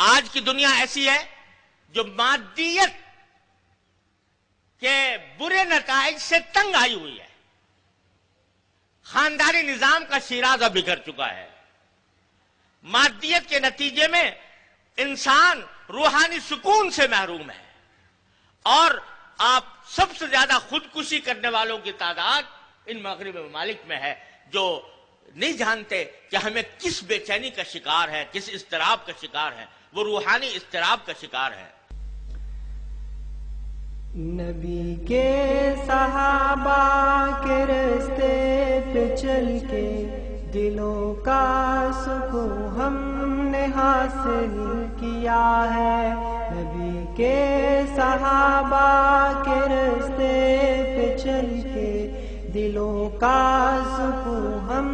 آج کی دنیا ایسی ہے جو مادیت کے برے نتائج سے تنگ آئی ہوئی ہے۔ خاندانی نظام کا شیراز اب بگڑ چکا ہے۔ مادیت کے نتیجے میں انسان روحانی سکون سے محروم ہے اور آپ سب سے زیادہ خودکشی کرنے والوں کی تعداد ان مغربی ممالک میں ہے جو نہیں جانتے کہ ہمیں کس بے چینی کا شکار ہے، کس اضطراب کا شکار ہے۔ وہ روحانی اضطراب کا شکار ہے۔ نبی کے صحابہ کے رستے پہ چل کے دلوں کا سکون ہم نے حاصل کیا ہے۔ نبی کے صحابہ کے رستے پہ چل کے دلوں کا سکون ہم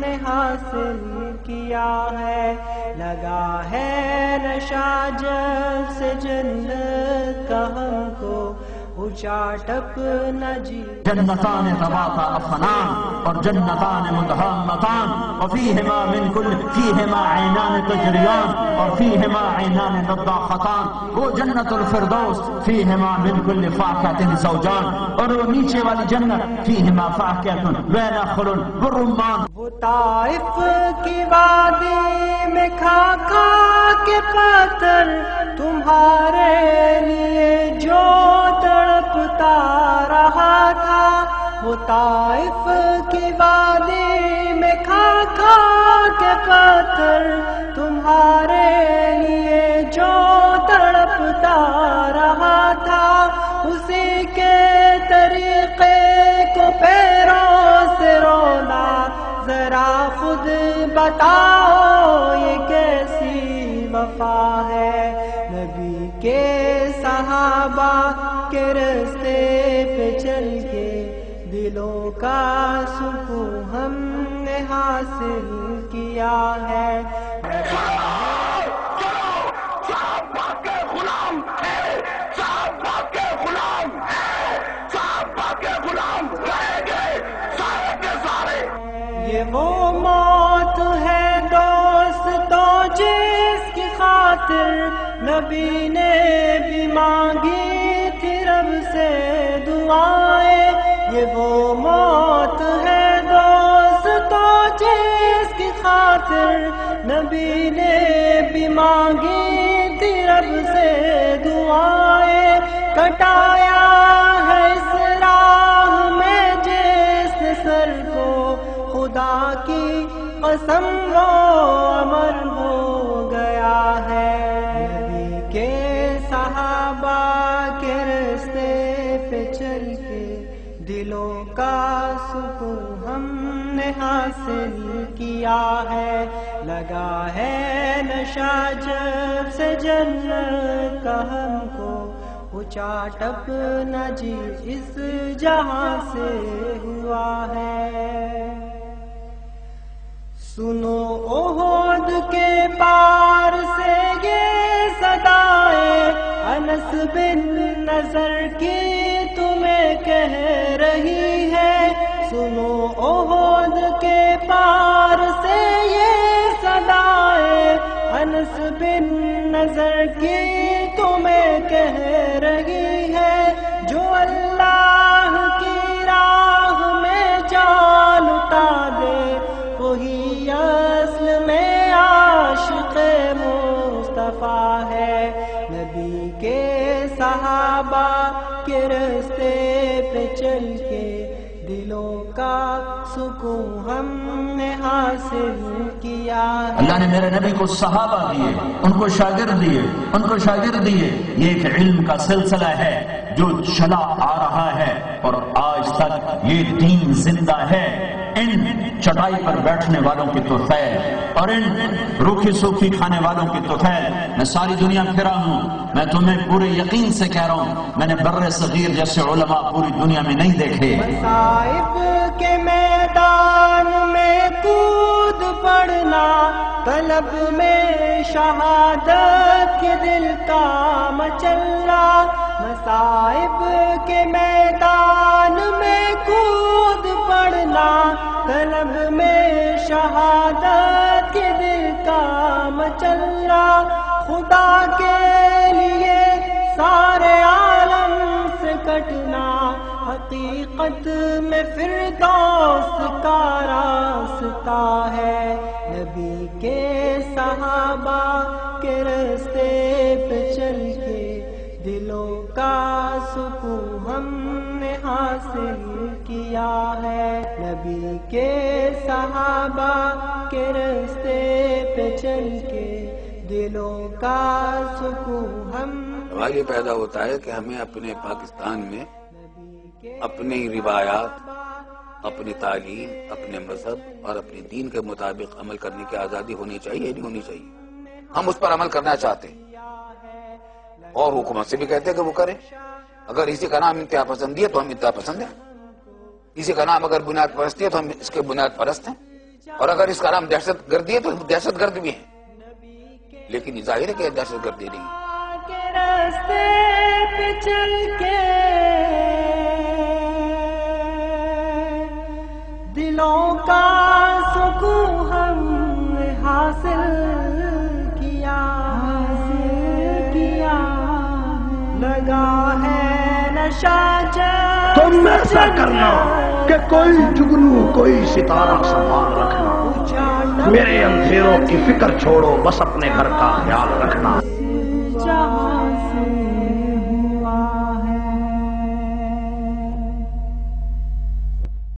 نے حاصل کیا ہے؟ لگا ہے نشا جب سے جنت کا ہم کو اونچا ٹپ نہ جی جنتان ذواتا افنان اور جنتان مدہامتان وفیہما من کل، فیہما عینان تجریان اور فیہما عینان نضاختان وہ جنت الفردوس، فیہما من کل فاکہت زوجان۔ اور وہ نیچے والی جنت، فیہما فاکہت ونخل والرمان وہ طائف کی وادی میں کھا کھا کے پتھر تمہارے لیے جو تڑپتا رہا تھا۔ وہ طائف پتھر تمہارے لیے جو تڑپتا رہا تھا، اسی کے طریقے کو پیروں سے رونا۔ ذرا خود بتاؤ یہ کیسی وفا ہے۔ نبی کے صحابہ کے رستے پہ چل کے دلوں کا سکون ہم حاصل کیا ہے۔ یہ وہ موت ہے دوست تو جس کی خاطر نبی نے بھی مانگی تھی رب سے دعائیں۔ یہ وہ موت خاطر نبی نے بھی مانگی تھی رب سے دعائیں، کٹایا ہے اس راہ میں جس سر کو خدا کی قسم وہ امر ہو گیا ہے۔ نبی کے صحابہ کے رستے پہ چل کے دلوں کا سکون ہم نے حاصل کیا ہے۔ لگا ہے نشا جب سے جنت کا ہم کو۔ اونچا ٹپ نہ جی اس جہاں سے ہوا ہے۔ سنو اہد کے پار سے یہ صدائیں انس بن نظر کی نظر کی تمہیں کہہ رہی دلوں کا سکون ہم نے حاصل کیا اللہ نے میرے نبی کو صحابہ دیے، ان کو شاگرد دیے، ان کو شاگرد دیے۔ یہ ایک علم کا سلسلہ ہے۔ جو چلا آ رہا ہے اور آج تک یہ دین زندہ ہے، ان چٹائی پر بیٹھنے والوں کی تو خیر، اور ان روکھی سوکھی کھانے والوں کی تو خیر۔ میں ساری دنیا پھرا ہوں، میں تمہیں پورے یقین سے کہہ رہا ہوں، میں نے بر صغیر جیسے علماء پوری دنیا میں نہیں دیکھے۔ کے میدان میں کود پڑنا، طلب میں شہادت کے دل کا مچلنا۔ مصائب کے میدان میں کود پڑنا طلب میں شہادت کے دل کا مچلنا۔ خود خدا کے لیے سارے عالم سے کٹنا، حقیقت میں فردوس کا راستہ ہے۔ نبی کے صحابہ کے رستے دلوں کا سکون ہم نے حاصل کیا ہے۔ نبی کے صحابہ کے رستے پہ چل کے دلوں کا سکون ہم سوال یہ پیدا ہوتا ہے کہ ہمیں اپنے پاکستان میں اپنی روایات، اپنی تعلیم، اپنے مذہب اور اپنے دین کے مطابق عمل کرنے کی آزادی ہونی چاہیے نہیں ہونی چاہیے؟ ہم اس پر عمل کرنا چاہتے ہیں۔ اور حکومت سے بھی کہتے ہیں کہ وہ کریں۔ اگر اسی کا نام انتہا پسندی ہے تو ہم انتہا پسند ہیں۔ اسی کا نام اگر بنیاد پرستی ہے تو ہم اس کے بنیاد پرست ہیں۔ اور اگر اس کا نام دہشت گردی ہے تو ہم دہشت گرد بھی ہیں۔ لیکن یہ ظاہر ہے کہ دہشت گردی نہیں راستے پہ چل کے دلوں کا تم ایسا کرنا کہ کوئی جگنو، کوئی ستارہ سنبھال رکھنا۔ میرے اندھیروں کی فکر چھوڑو، بس اپنے گھر کا خیال رکھنا۔